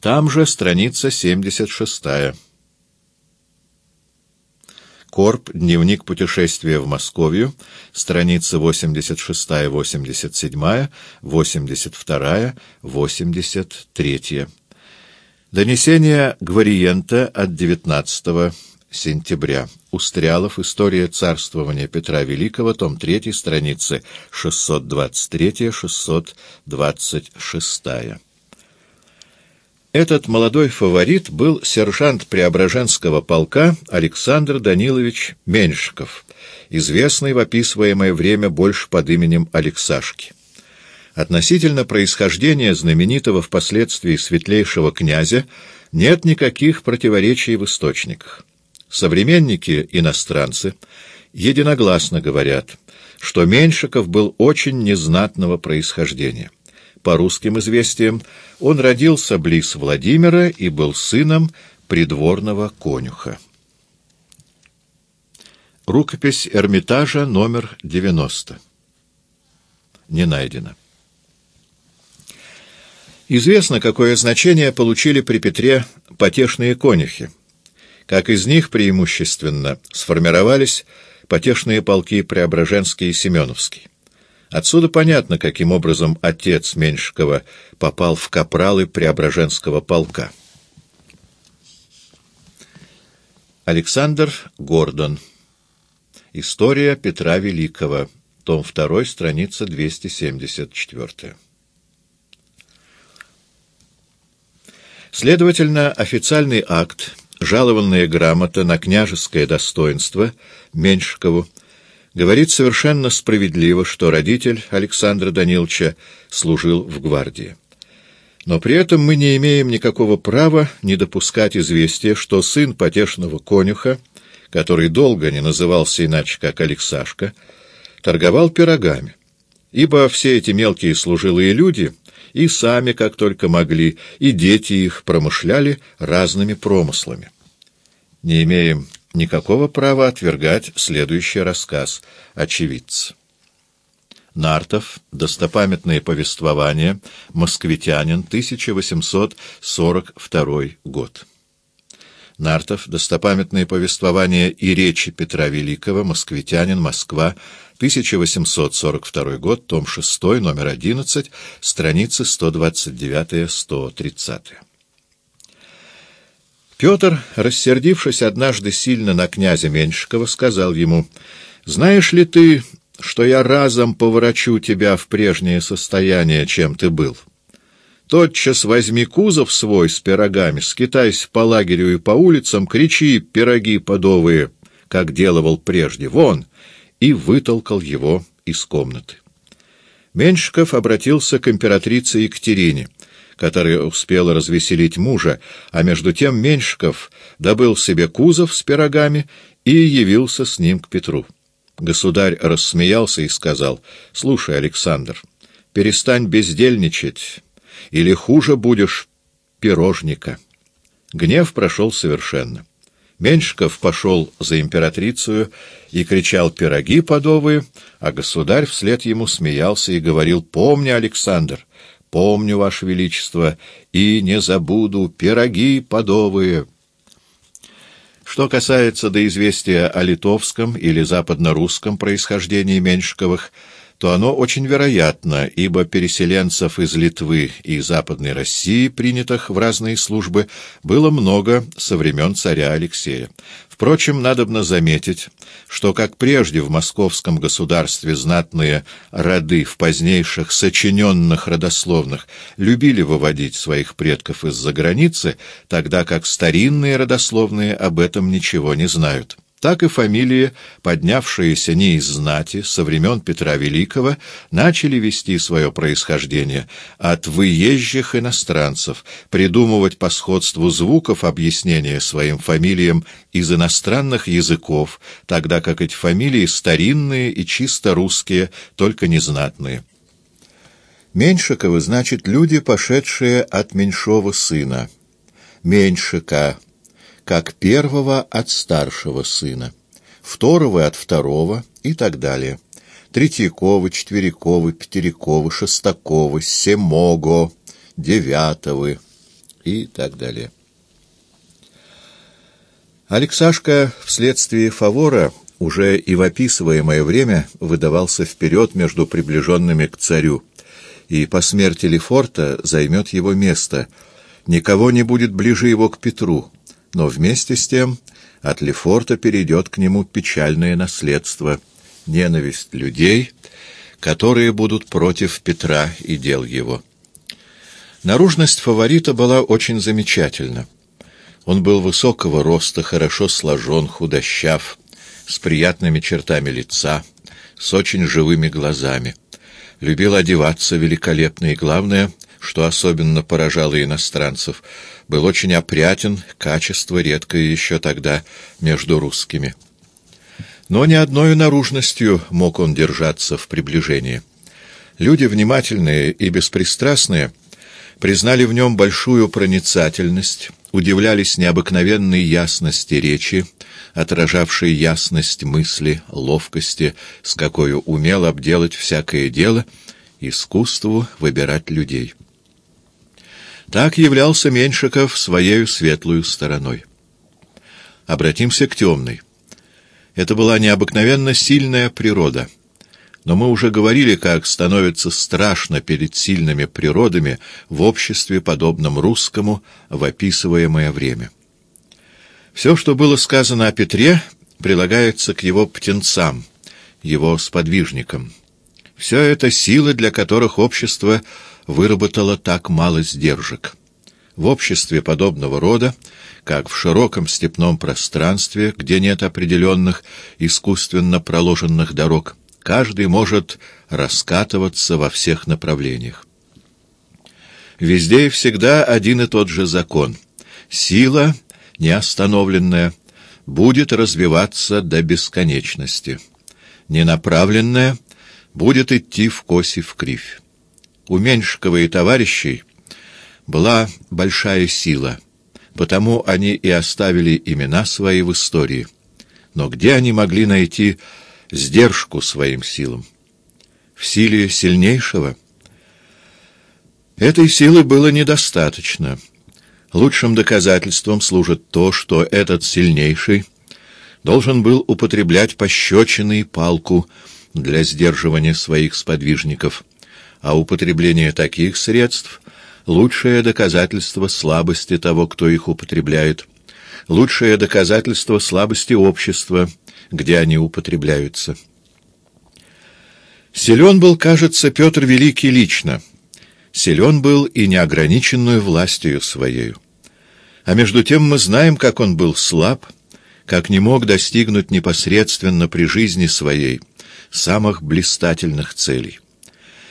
Там же страница 76. Корп. Дневник путешествия в Московию. Страница 86, 87, 82, 83. Донесение Гвариента от 19 сентября. Устрялов. История царствования Петра Великого. Том 3. Страницы 623-626. Этот молодой фаворит был сержант Преображенского полка Александр Данилович Меньшиков, известный в описываемое время больше под именем Алексашки. Относительно происхождения знаменитого впоследствии светлейшего князя нет никаких противоречий в источниках. Современники, иностранцы, единогласно говорят, что Меньшиков был очень незнатного происхождения. По русским известиям, он родился близ Владимира и был сыном придворного конюха. Рукопись Эрмитажа, номер 90. Не найдено. Известно, какое значение получили при Петре потешные конюхи, как из них преимущественно сформировались потешные полки Преображенский и Семеновский. Отсюда понятно, каким образом отец Меньшикова попал в капралы Преображенского полка. Александр Гордон. История Петра Великого. Том 2, страница 274. Следовательно, официальный акт, жалованная грамота на княжеское достоинство Меньшикову говорит совершенно справедливо, что родитель Александра Даниловича служил в гвардии. Но при этом мы не имеем никакого права не допускать известия, что сын потешного конюха, который долго не назывался иначе как Алексашка, торговал пирогами, ибо все эти мелкие служилые люди и сами, как только могли, и дети их промышляли разными промыслами. Не имеем никакого права отвергать следующий рассказ очевидца. Нартов. Достопамятные повествования. Москвитянин. 1842 год. Нартов. Достопамятные повествования и речи Петра Великого. Москвитянин. Москва. 1842 год. Том 6. Номер 11. Страницы 129-130. Петр, рассердившись однажды сильно на князя Меньшикова, сказал ему, «Знаешь ли ты, что я разом поворачу тебя в прежнее состояние, чем ты был? Тотчас возьми кузов свой с пирогами, скитайся по лагерю и по улицам, кричи «пироги подовые», как делывал прежде, вон, и вытолкал его из комнаты. Меньшиков обратился к императрице Екатерине — которая успела развеселить мужа, а между тем Меньшиков добыл себе кузов с пирогами и явился с ним к Петру. Государь рассмеялся и сказал, «Слушай, Александр, перестань бездельничать, или хуже будешь пирожника». Гнев прошел совершенно. Меньшиков пошел за императрицу и кричал «пироги подовые», а государь вслед ему смеялся и говорил «помни, Александр, помню, Ваше Величество, и не забуду пироги подовые». Что касается до известия о литовском или западно-русском происхождении Меньшиковых, то оно очень вероятно, ибо переселенцев из Литвы и Западной России, принятых в разные службы, было много со времен царя Алексея. Впрочем, надобно заметить, что, как прежде в московском государстве знатные роды в позднейших сочиненных родословных любили выводить своих предков из-за границы, тогда как старинные родословные об этом ничего не знают так и фамилии, поднявшиеся не из знати, со времен Петра Великого, начали вести свое происхождение от выезжих иностранцев, придумывать по сходству звуков объяснения своим фамилиям из иностранных языков, тогда как эти фамилии старинные и чисто русские, только незнатные. Меньшиковы значит люди, пошедшие от меньшого сына. Меньшика как первого от старшего сына, второго от второго и так далее. Третьяковы, Четверяковы, Пятеряковы, Шестаковы, Семого, Девятовы и так далее. Алексашка вследствие фавора уже и в описываемое время выдавался вперед между приближенными к царю, и по смерти Лефорта займет его место. Никого не будет ближе его к Петру, но вместе с тем от Лефорта перейдет к нему печальное наследство — ненависть людей, которые будут против Петра и дел его. Наружность фаворита была очень замечательна. Он был высокого роста, хорошо сложен, худощав, с приятными чертами лица, с очень живыми глазами. Любил одеваться великолепно и, главное, что особенно поражало иностранцев, был очень опрятен, качество редкое еще тогда между русскими. Но ни одной наружностью мог он держаться в приближении. Люди внимательные и беспристрастные признали в нем большую проницательность, удивлялись необыкновенной ясности речи, отражавшей ясность мысли, ловкости, с какой умел обделать всякое дело, искусству выбирать людей. Так являлся Меньшиков своею светлую стороной. Обратимся к темной. Это была необыкновенно сильная природа — но мы уже говорили, как становится страшно перед сильными природами в обществе, подобном русскому, в описываемое время. Все, что было сказано о Петре, прилагается к его птенцам, его сподвижникам. Все это силы, для которых общество выработало так мало сдержек. В обществе подобного рода, как в широком степном пространстве, где нет определенных искусственно проложенных дорог, каждый может раскатываться во всех направлениях. Везде и всегда один и тот же закон. Сила, неостановленная, будет развиваться до бесконечности. Ненаправленная будет идти в коси в кривь. У Меньшикова и товарищей была большая сила, потому они и оставили имена свои в истории. Но где они могли найти сдержку своим силам. В силе сильнейшего этой силы было недостаточно. Лучшим доказательством служит то, что этот сильнейший должен был употреблять пощечины и палку для сдерживания своих сподвижников, а употребление таких средств — лучшее доказательство слабости того, кто их употребляет, лучшее доказательство слабости общества — где они употребляются. Силен был, кажется, Петр Великий лично. Силен был и неограниченную властью своею. А между тем мы знаем, как он был слаб, как не мог достигнуть непосредственно при жизни своей самых блистательных целей.